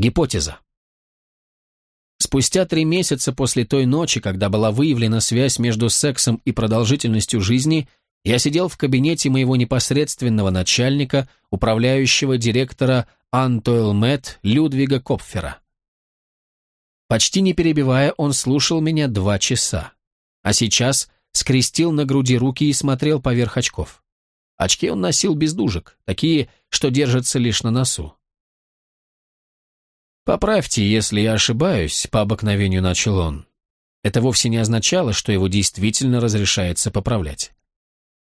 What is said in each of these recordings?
Гипотеза. Спустя три месяца после той ночи, когда была выявлена связь между сексом и продолжительностью жизни, я сидел в кабинете моего непосредственного начальника, управляющего директора Антоэлмет Людвига Копфера. Почти не перебивая, он слушал меня два часа. А сейчас скрестил на груди руки и смотрел поверх очков. Очки он носил без дужек, такие, что держатся лишь на носу. «Поправьте, если я ошибаюсь», — по обыкновению начал он. Это вовсе не означало, что его действительно разрешается поправлять.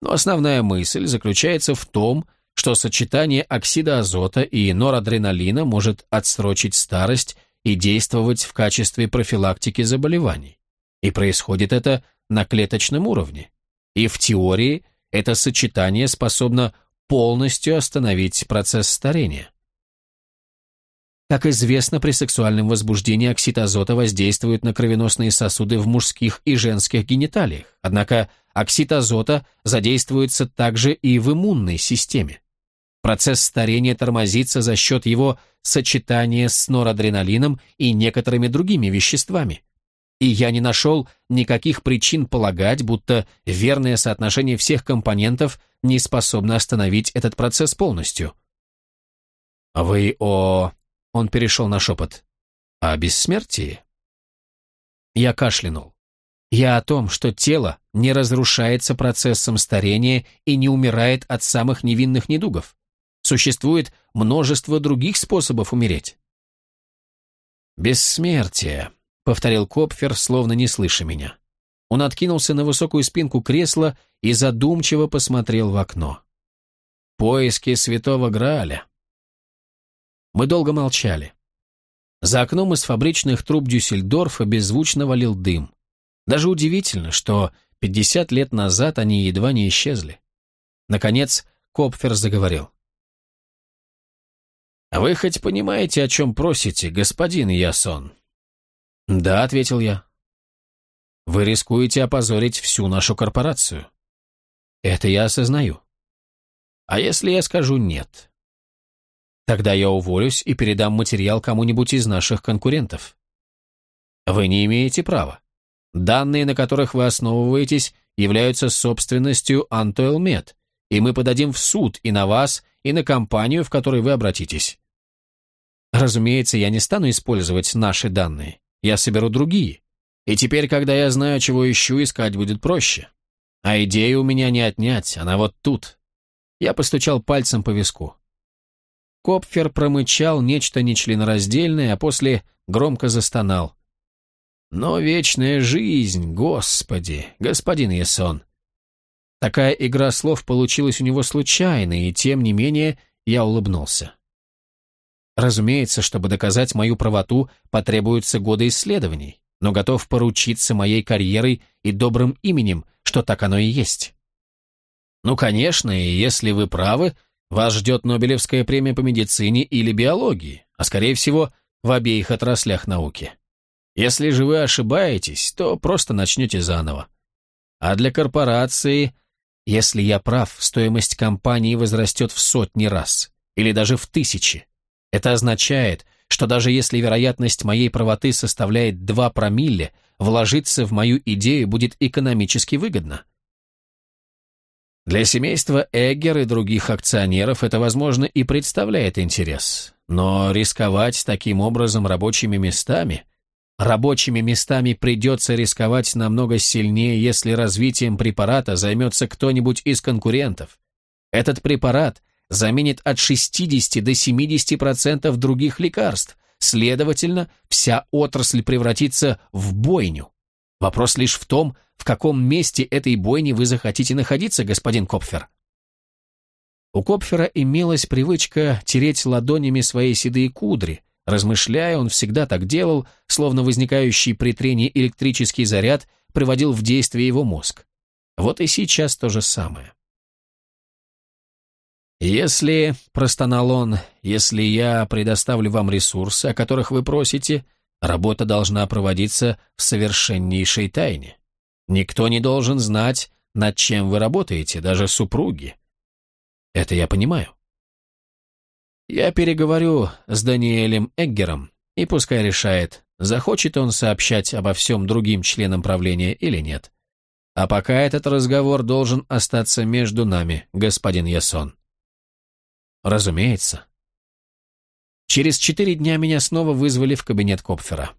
Но основная мысль заключается в том, что сочетание оксида азота и норадреналина может отсрочить старость и действовать в качестве профилактики заболеваний. И происходит это на клеточном уровне. И в теории это сочетание способно полностью остановить процесс старения. Как известно, при сексуальном возбуждении оксид азота воздействует на кровеносные сосуды в мужских и женских гениталиях, однако оксид азота задействуется также и в иммунной системе. Процесс старения тормозится за счет его сочетания с норадреналином и некоторыми другими веществами. И я не нашел никаких причин полагать, будто верное соотношение всех компонентов не способно остановить этот процесс полностью. «Вы о он перешел на шепот. «О бессмертии?» Я кашлянул. Я о том, что тело не разрушается процессом старения и не умирает от самых невинных недугов. Существует множество других способов умереть. «Бессмертие», — повторил Копфер, словно не слыша меня. Он откинулся на высокую спинку кресла и задумчиво посмотрел в окно. «Поиски святого Грааля. Мы долго молчали. За окном из фабричных труб Дюссельдорфа беззвучно валил дым. Даже удивительно, что 50 лет назад они едва не исчезли. Наконец, Копфер заговорил. «Вы хоть понимаете, о чем просите, господин Ясон?» «Да», — ответил я. «Вы рискуете опозорить всю нашу корпорацию». «Это я осознаю». «А если я скажу «нет»?» Тогда я уволюсь и передам материал кому-нибудь из наших конкурентов. Вы не имеете права. Данные, на которых вы основываетесь, являются собственностью Антоэлмет, и мы подадим в суд и на вас, и на компанию, в которой вы обратитесь. Разумеется, я не стану использовать наши данные. Я соберу другие. И теперь, когда я знаю, чего ищу, искать будет проще. А идею у меня не отнять, она вот тут. Я постучал пальцем по виску. Копфер промычал нечто нечленораздельное, а после громко застонал. «Но вечная жизнь, господи, господин Ясон!» Такая игра слов получилась у него случайно, и тем не менее я улыбнулся. Разумеется, чтобы доказать мою правоту, потребуются годы исследований, но готов поручиться моей карьерой и добрым именем, что так оно и есть. Ну, конечно, и если вы правы, вас ждет Нобелевская премия по медицине или биологии, а скорее всего в обеих отраслях науки. Если же вы ошибаетесь, то просто начнете заново. А для корпорации, если я прав, стоимость компании возрастет в сотни раз, или даже в тысячи. Это означает, что даже если вероятность моей правоты составляет 2 промилле, вложиться в мою идею будет экономически выгодно. Для семейства Эггер и других акционеров это, возможно, и представляет интерес. Но рисковать таким образом рабочими местами... Рабочими местами придется рисковать намного сильнее, если развитием препарата займется кто-нибудь из конкурентов. Этот препарат заменит от 60 до 70% других лекарств, следовательно, вся отрасль превратится в бойню. Вопрос лишь в том, в каком месте этой бойни вы захотите находиться, господин Копфер. У Копфера имелась привычка тереть ладонями свои седые кудри. Размышляя, он всегда так делал, словно возникающий при трении электрический заряд приводил в действие его мозг. Вот и сейчас то же самое. «Если, — простонал он, — если я предоставлю вам ресурсы, о которых вы просите, — Работа должна проводиться в совершеннейшей тайне. Никто не должен знать, над чем вы работаете, даже супруги. Это я понимаю. Я переговорю с Даниэлем Эггером, и пускай решает, захочет он сообщать обо всем другим членам правления или нет. А пока этот разговор должен остаться между нами, господин Ясон. Разумеется. Через четыре дня меня снова вызвали в кабинет Копфера.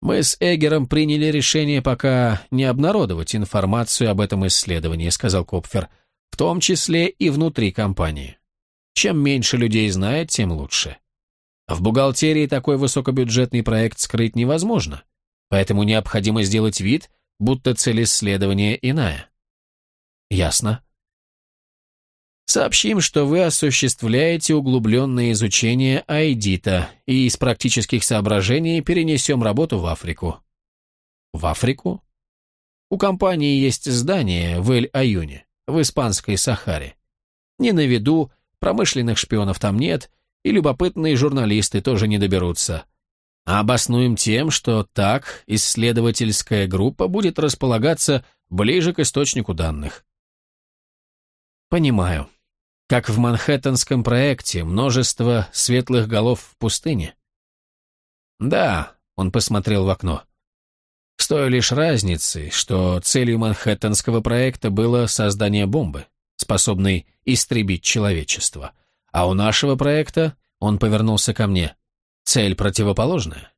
Мы с Эггером приняли решение пока не обнародовать информацию об этом исследовании, сказал Копфер, в том числе и внутри компании. Чем меньше людей знает, тем лучше. В бухгалтерии такой высокобюджетный проект скрыть невозможно, поэтому необходимо сделать вид, будто цель исследования иная. Ясно. Сообщим, что вы осуществляете углубленное изучение Айдита и из практических соображений перенесем работу в Африку. В Африку? У компании есть здание в Эль-Аюне, в Испанской Сахаре. Не на виду, промышленных шпионов там нет, и любопытные журналисты тоже не доберутся. А обоснуем тем, что так исследовательская группа будет располагаться ближе к источнику данных. Понимаю. Как в Манхэттенском проекте, множество светлых голов в пустыне. Да, он посмотрел в окно. С той лишь разницей, что целью Манхэттенского проекта было создание бомбы, способной истребить человечество. А у нашего проекта, он повернулся ко мне, цель противоположная.